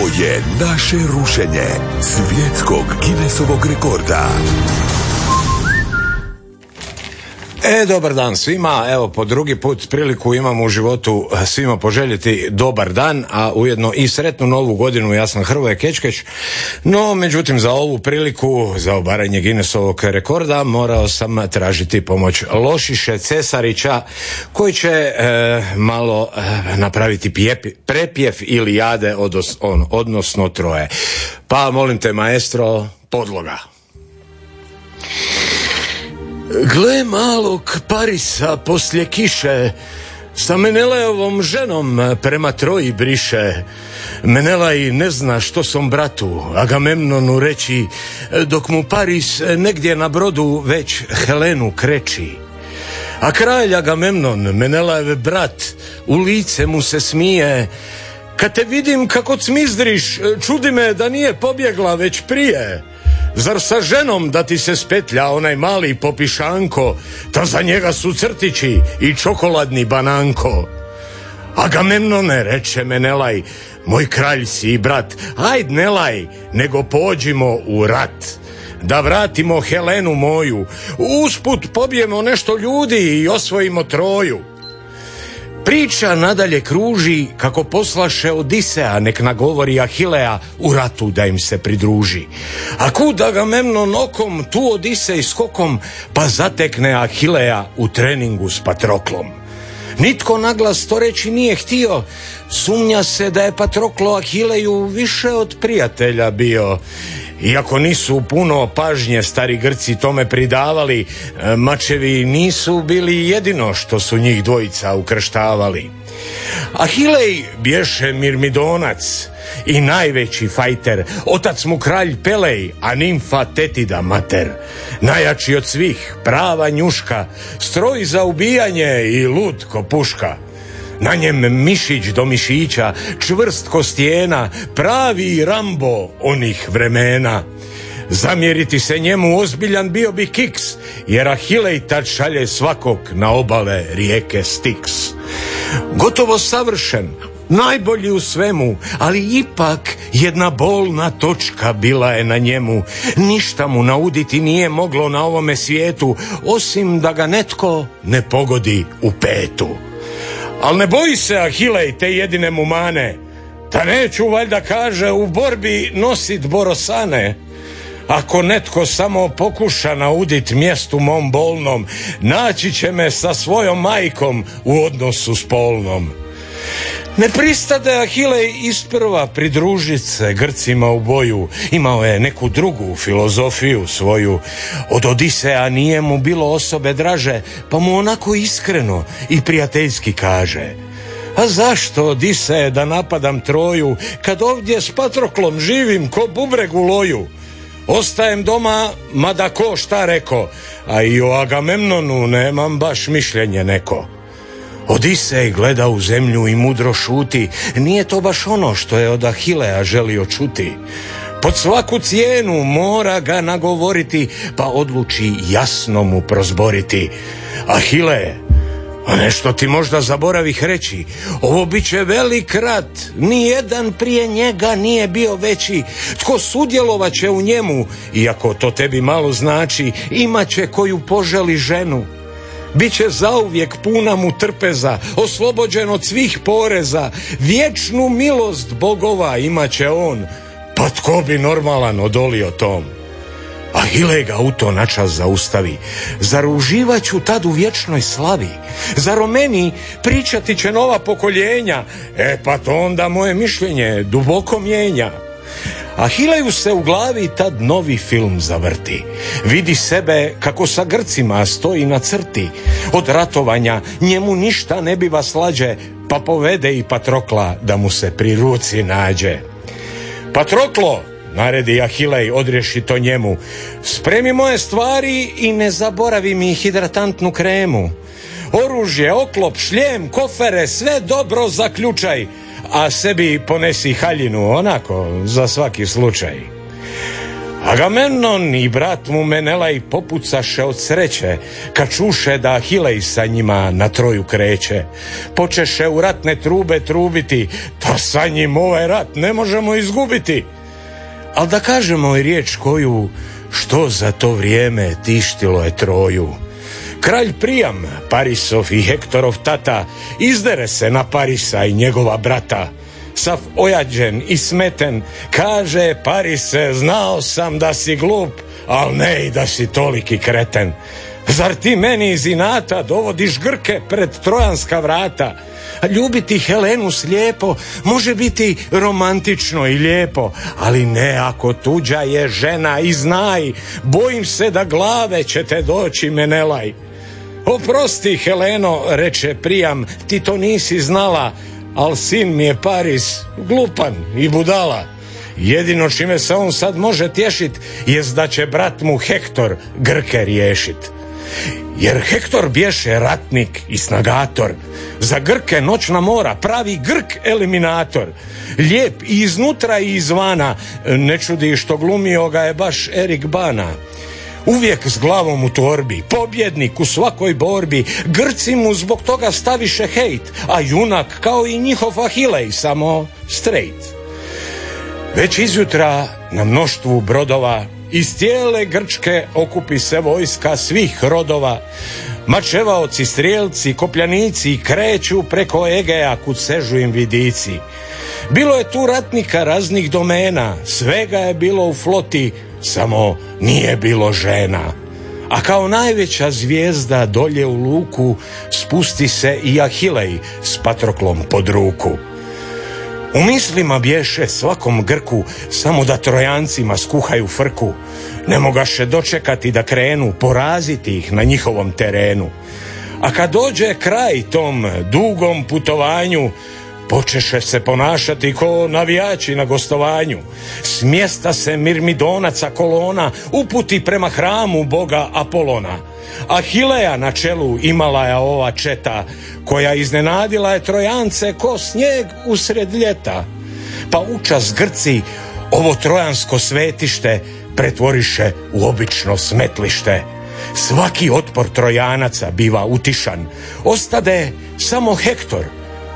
Ovo je naše rušenje svjetskog Guinnessovog rekorda. E, dobar dan svima. Evo, po drugi put priliku imam u životu eh, svima poželjeti dobar dan, a ujedno i sretnu novu godinu. Ja sam Hrvoje Kečkeć. No, međutim, za ovu priliku, za obaranje Guinnessovog rekorda, morao sam tražiti pomoć Lošiše Cesarića, koji će eh, malo eh, napraviti prepjev ili jade, odos- on, odnosno troje. Pa, molim te, maestro, podloga. Gle malog Parisa poslje kiše, sa Meneleovom ženom prema troji briše. Menelaj ne zna što sam bratu, Agamemnonu reći, dok mu Paris negdje na brodu već Helenu kreći. A kralj Agamemnon, Menelajev brat, u lice mu se smije, kad te vidim kako cmizdriš, čudi me da nije pobjegla već prije. Zar sa ženom da ti se spetlja onaj mali popišanko, ta za njega su crtići i čokoladni bananko. Agamemnone, reče Menelaj, moj kralj si i brat, ajd nelaj, nego pođimo u rat. Da vratimo Helenu moju, usput pobijemo nešto ljudi i osvojimo troju. Priča nadalje kruži kako poslaše Odisea nek nagovori Ahilea u ratu da im se pridruži. A kud Agamemnon okom tu Odisej skokom pa zatekne Ahilea u treningu s Patroklom. Nitko naglas to reći nije htio, sumnja se da je Patroklo Ahileju više od prijatelja bio. Iako nisu puno pažnje stari Grci tome pridavali, e, mačevi nisu bili jedino što su njih dvojica ukrštavali. Ahilej bješe Mirmidonac i najveći fajter, otac mu kralj Pelej, a nimfa Tetida mater. Najjači od svih, prava njuška, stroj za ubijanje i lud ko puška. Na njem mišić do mišića, čvrst ko stijena, pravi Rambo onih vremena. Zamjeriti se njemu ozbiljan bio bi kiks, jer Ahilej tad šalje svakog na obale rijeke Styx. Gotovo savršen, najbolji u svemu, ali ipak jedna bolna točka bila je na njemu. Ništa mu nauditi nije moglo na ovome svijetu, osim da ga netko ne pogodi u petu. Al ne boji se Ahilej te jedine mu mane, da neću valjda kaže u borbi nosit borosane. Ako netko samo pokuša naudit mjestu mom bolnom, naći će me sa svojom majkom u odnosu spolnom. Ne pristade Ahilej isprva pridružit se Grcima u boju, imao je neku drugu filozofiju svoju. Od Odiseja nije mu bilo osobe draže, pa mu onako iskreno i prijateljski kaže – a zašto Odiseje da napadam Troju, kad ovdje s Patroklom živim ko bubreg u loju? Ostajem doma, mada ko šta reko, a i o Agamemnonu nemam baš mišljenje neko. Odisej gleda u zemlju i mudro šuti, nije to baš ono što je od Ahilea želio čuti. Pod svaku cijenu mora ga nagovoriti, pa odluči jasno mu prozboriti. Ahile, a nešto ti možda zaboravih reći, ovo bit će velik rat, nijedan prije njega nije bio veći, tko sudjelovat će u njemu, iako to tebi malo znači, imat će koju poželi ženu. Biće zauvijek puna mu trpeza, oslobođen od svih poreza, vječnu milost bogova imaće on, pa tko bi normalan odolio tom? Ahile ga u to načas zaustavi. Zar uživat ću tad u vječnoj slavi? Zar o meni pričati će nova pokoljenja? E pa to onda moje mišljenje duboko mijenja. Ahileju se u glavi tad novi film zavrti. Vidi sebe kako sa Grcima stoji na crti. Od ratovanja njemu ništa ne biva slađe, pa povede i Patrokla da mu se pri ruci nađe. Patroklo, naredi Ahilej, odrješi to njemu, spremi moje stvari i ne zaboravi mi hidratantnu kremu. Oružje, oklop, šljem, kofere, sve dobro zaključaj, a sebi ponesi haljinu onako za svaki slučaj. Agamenon i brat mu Menelaj popucaše od sreće, kad čuše da Ahilej sa njima na troju kreće. Počeše u ratne trube trubiti, da sa njim ovaj rat ne možemo izgubiti. Al da kažemo i riječ koju, što za to vrijeme tištilo je troju. Kralj Prijam, Parisov i Hektorov tata, izdere se na Parisa i njegova brata sav ojađen i smeten, kaže Parise, znao sam da si glup, al ne i da si toliki kreten. Zar ti meni iz inata dovodiš Grke pred trojanska vrata? Ljubiti Helenu slijepo može biti romantično i lijepo, ali ne ako tuđa je žena i znaj, bojim se da glave će te doći menelaj. Oprosti Heleno, reče Prijam, ti to nisi znala, al sin mi je Paris glupan i budala. Jedino čime se on sad može tješit jest da će brat mu Hektor Grke riješit. Jer Hektor bješe ratnik i snagator, za Grke noćna mora, pravi Grk eliminator. Lijep i iznutra i izvana, ne čudi što glumio ga je baš Erik Bana. Uvijek s glavom u torbi, pobjednik u svakoj borbi, Grci mu zbog toga staviše hejt, a junak kao i njihov Ahilej, samo straight. Već izjutra na mnoštvu brodova iz cijele Grčke okupi se vojska svih rodova. Mačevaoci, strijelci, kopljanici kreću preko Egeja kud sežu im vidici. Bilo je tu ratnika raznih domena, svega je bilo u floti, samo nije bilo žena. A kao najveća zvijezda dolje u luku spusti se i Ahilej s Patroklom pod ruku. U mislima bješe svakom Grku samo da Trojancima skuhaju frku. Ne mogaše dočekati da krenu poraziti ih na njihovom terenu. A kad dođe kraj tom dugom putovanju, Počeše se ponašati ko navijači na gostovanju. S mjesta se mirmidonaca kolona uputi prema hramu boga Apolona. Ahileja na čelu imala je ova četa, koja iznenadila je trojance ko snijeg usred ljeta. Pa učas Grci ovo trojansko svetište pretvoriše u obično smetlište. Svaki otpor trojanaca biva utišan. Ostade samo Hektor,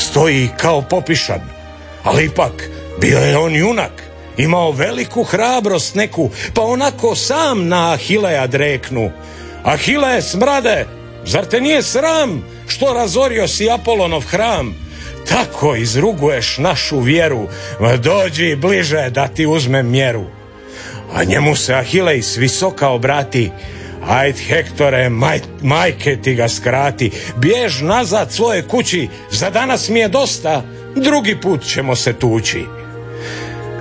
stoji kao popišan. Ali ipak, bio je on junak, imao veliku hrabrost neku, pa onako sam na Ahileja dreknu. Ahile, smrade, zar te nije sram što razorio si Apolonov hram? Tako izruguješ našu vjeru, dođi bliže da ti uzmem mjeru. A njemu se Ahilej s visoka obrati, Ajd Hektore, maj, majke ti ga skrati, bjež nazad svoje kući, za danas mi je dosta, drugi put ćemo se tući.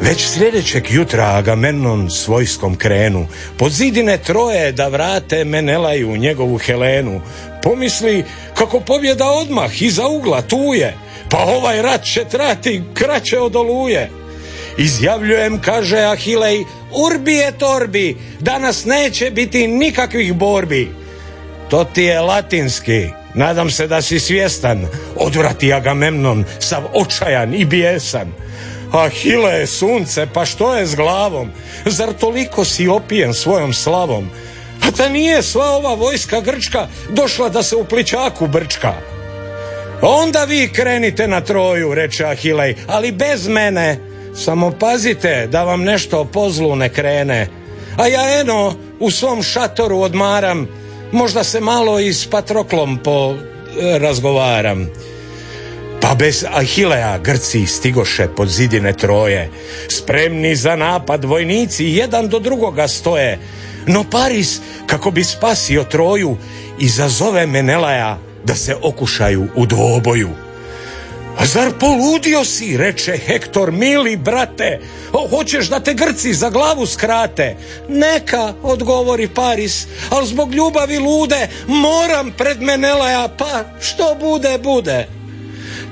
Već sljedećeg jutra Agamenon s vojskom krenu, pod zidine troje da vrate Menelaju njegovu Helenu. Pomisli kako pobjeda odmah iza ugla tuje, pa ovaj rat će trati kraće od oluje. Izjavljujem, kaže Ahilej, urbi je torbi, danas neće biti nikakvih borbi. To ti je latinski, nadam se da si svjestan, odvrati Agamemnon, sav očajan i bijesan. Ahile, sunce, pa što je s glavom? Zar toliko si opijen svojom slavom? A da nije sva ova vojska grčka došla da se u pličaku brčka? Onda vi krenite na troju, reče Ahilej, ali bez mene, samo pazite da vam nešto po zlu ne krene. A ja eno u svom šatoru odmaram, možda se malo i s Patroklom po e, razgovaram. Pa bez Ahilea Grci stigoše pod zidine troje, spremni za napad vojnici jedan do drugoga stoje. No Paris, kako bi spasio troju, izazove Menelaja da se okušaju u dvoboju. A zar poludio si, reče Hektor, mili brate, o, hoćeš da te Grci za glavu skrate? Neka, odgovori Paris, ali zbog ljubavi lude moram pred Menelaja, pa što bude, bude.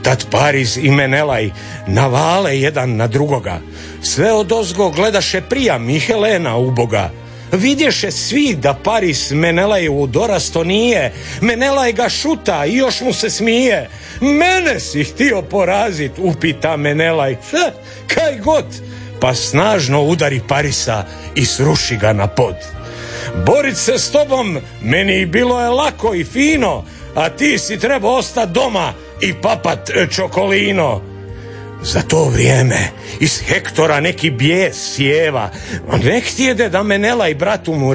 Tad Paris i Menelaj navale jedan na drugoga. Sve od ozgo gledaše prija Mihelena uboga. Vidješe svi da Paris Menelaju dorasto nije, Menelaj ga šuta i još mu se smije. Mene si htio porazit, upita Menelaj. kaj god, pa snažno udari Parisa i sruši ga na pod. Borit se s tobom meni bilo je lako i fino, a ti si trebao ostati doma i papat čokolino. Za to vrijeme iz Hektora neki bijes sjeva, ne htjede da Menela i bratu mu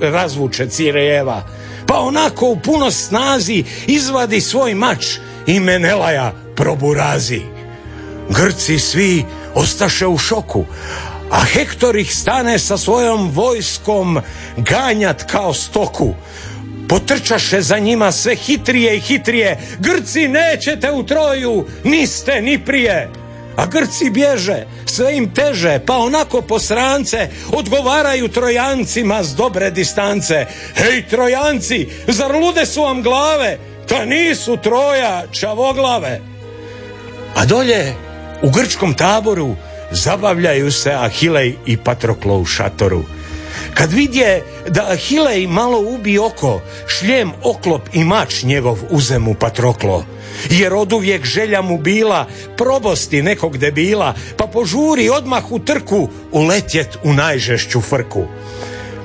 razvuče cireva. Pa onako u puno snazi izvadi svoj mač i Menelaja proburazi. Grci svi ostaše u šoku, a Hektor ih stane sa svojom vojskom ganjat kao stoku. Potrčaše za njima sve hitrije i hitrije, Grci nećete u Troju, niste ni prije. A Grci bježe, sve im teže, pa onako po srance odgovaraju Trojancima s dobre distance. Hej Trojanci, zar lude su vam glave? Ta nisu Troja čavoglave. A dolje u grčkom taboru zabavljaju se Ahilej i Patroklo u šatoru. Kad vidje da Ahilej malo ubi oko, šljem, oklop i mač njegov uzemu Patroklo. Jer oduvijek želja mu bila probosti nekog debila, pa požuri odmah u trku uletjet u najžešću frku.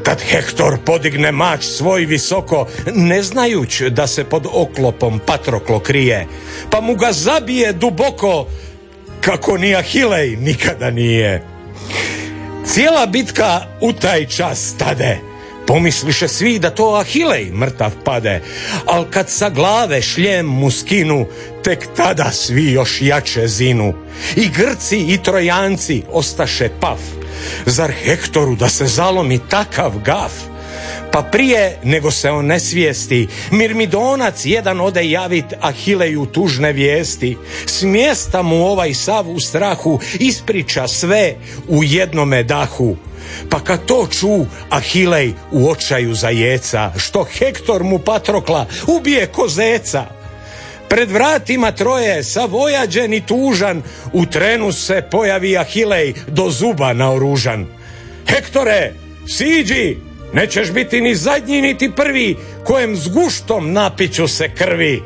Kad Hektor podigne mač svoj visoko, ne znajuć da se pod oklopom Patroklo krije, pa mu ga zabije duboko, kako ni Ahilej nikada nije. Cijela bitka u taj čas stade. Pomisliše svi da to Ahilej mrtav pade, al kad sa glave šljem mu skinu, tek tada svi još jače zinu. I Grci i Trojanci ostaše paf. Zar Hektoru da se zalomi takav gaf? Pa prije nego se on ne Mirmidonac jedan ode javit Ahileju tužne vijesti. Smjesta mu ovaj sav u strahu ispriča sve u jednome dahu. Pa kad to ču Ahilej u očaju jeca, što Hektor mu Patrokla ubije kozeca. Pred vratima troje, savojađen i tužan, u trenu se pojavi Ahilej do zuba naoružan. Hektore, siđi, Nećeš biti ni zadnji niti prvi kojem s guštom napiću se krvi.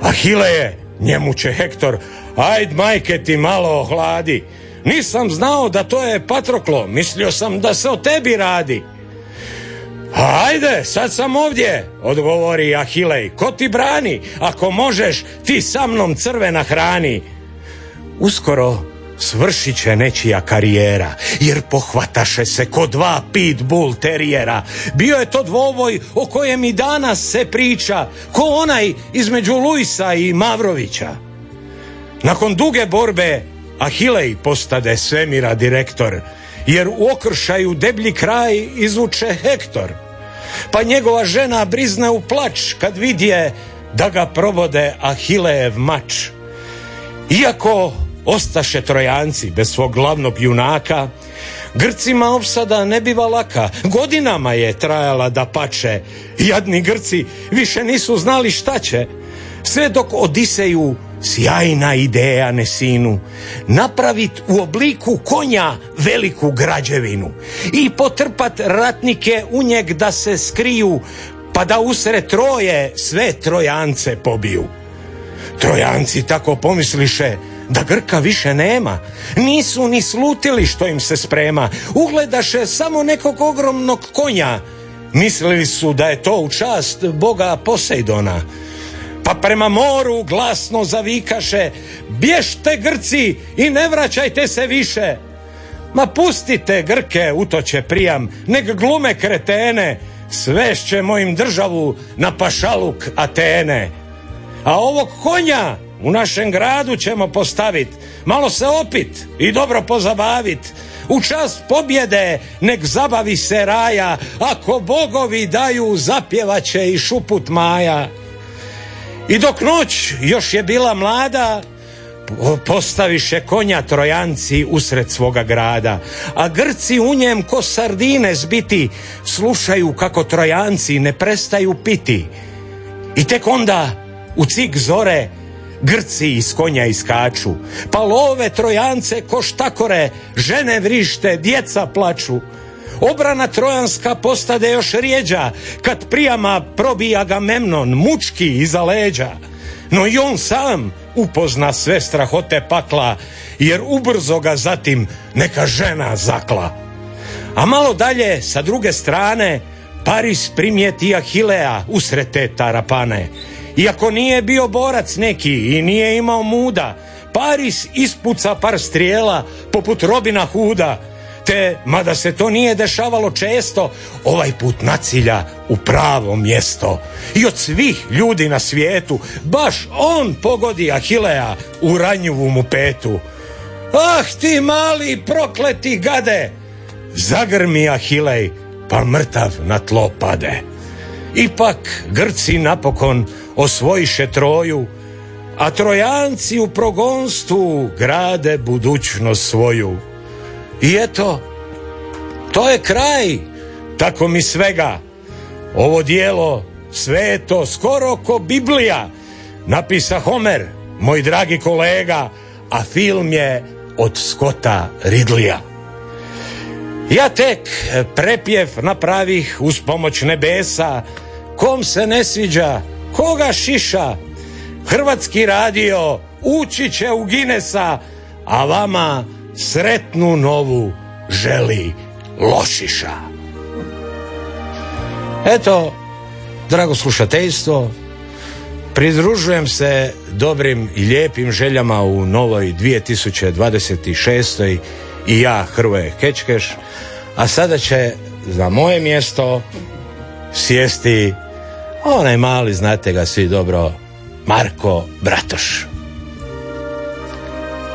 Ahile njemu će Hektor, ajd majke ti malo ohladi. Nisam znao da to je Patroklo, mislio sam da se o tebi radi. Ajde, sad sam ovdje, odgovori Ahilej, ko ti brani, ako možeš, ti sa mnom crvena hrani. Uskoro svršit će nečija karijera, jer pohvataše se ko dva pitbull terijera. Bio je to dvoboj o kojem i danas se priča, ko onaj između Luisa i Mavrovića. Nakon duge borbe Ahilej postade svemira direktor, jer u okršaju deblji kraj izvuče Hektor. Pa njegova žena brizne u plač kad vidje da ga probode Ahilejev mač. Iako Ostaše trojanci bez svog glavnog junaka, Grcima opsada ne biva laka, godinama je trajala da pače. Jadni Grci više nisu znali šta će. Sve dok Odiseju sjajna ideja Nesinu, napravit u obliku konja veliku građevinu i potrpat ratnike u njeg da se skriju, pa da usred troje sve trojance pobiju. Trojanci tako pomisliše, da Grka više nema. Nisu ni slutili što im se sprema. Ugledaše samo nekog ogromnog konja. Mislili su da je to u čast boga Posejdona. Pa prema moru glasno zavikaše Bješte Grci i ne vraćajte se više. Ma pustite Grke, utoće prijam, nek glume kretene, svešćemo im državu na pašaluk Atene. A ovog konja u našem gradu ćemo postavit, malo se opit i dobro pozabavit. U čast pobjede nek zabavi se raja, ako bogovi daju zapjevaće i šuput maja. I dok noć još je bila mlada, postaviše konja trojanci usred svoga grada, a Grci u njem ko sardine zbiti slušaju kako trojanci ne prestaju piti. I tek onda u cik zore Grci iz konja iskaču, pa love trojance ko štakore, žene vrište, djeca plaču. Obrana trojanska postade još rijeđa, kad prijama probija ga Memnon, mučki iza leđa. No i on sam, upozna sve strahote pakla, jer ubrzo ga zatim neka žena zakla. A malo dalje, sa druge strane, Paris primijeti Ahilea usred te tarapane. Iako nije bio borac neki i nije imao muda, Paris ispuca par strijela poput Robina Huda, te, mada se to nije dešavalo često, ovaj put nacilja u pravo mjesto. I od svih ljudi na svijetu, baš on pogodi Ahilea u ranjivu mu petu. Ah ti mali prokleti gade! Zagrmi Ahilej, pa mrtav na tlo pade. Ipak Grci napokon osvojiše Troju, a Trojanci u progonstvu grade budućnost svoju. I eto, to je kraj, tako mi svega. Ovo dijelo, sveto, skoro ko Biblija, napisa Homer, moj dragi kolega, a film je od Skota Ridlija. Ja tek prepjev napravih uz pomoć nebesa, kom se ne sviđa, koga šiša, Hrvatski radio ući će u Ginesa, a vama sretnu novu želi lošiša. Eto, drago slušateljstvo, pridružujem se dobrim i lijepim željama u novoj 2026. i ja Hrvoje Kečkeš, a sada će za moje mjesto sjesti onaj mali, znate ga svi dobro, Marko Bratoš.